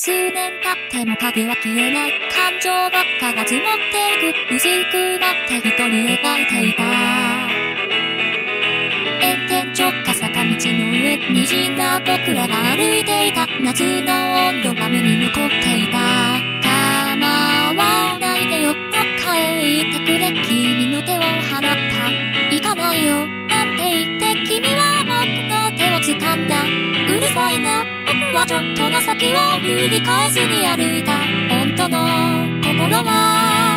数年経っても影は消えない感情ばっかが積もっていく。薄くなって一人描いていた。炎天直下坂道の上虹が僕らが歩いていた。夏の温度が目に残っていた。構わないでよ。どっかへ行ってくれ。君の手を払った。行かないよ。なんて言って君は僕の手を掴んだ。っとの先を振り返ずに歩いた本当の心は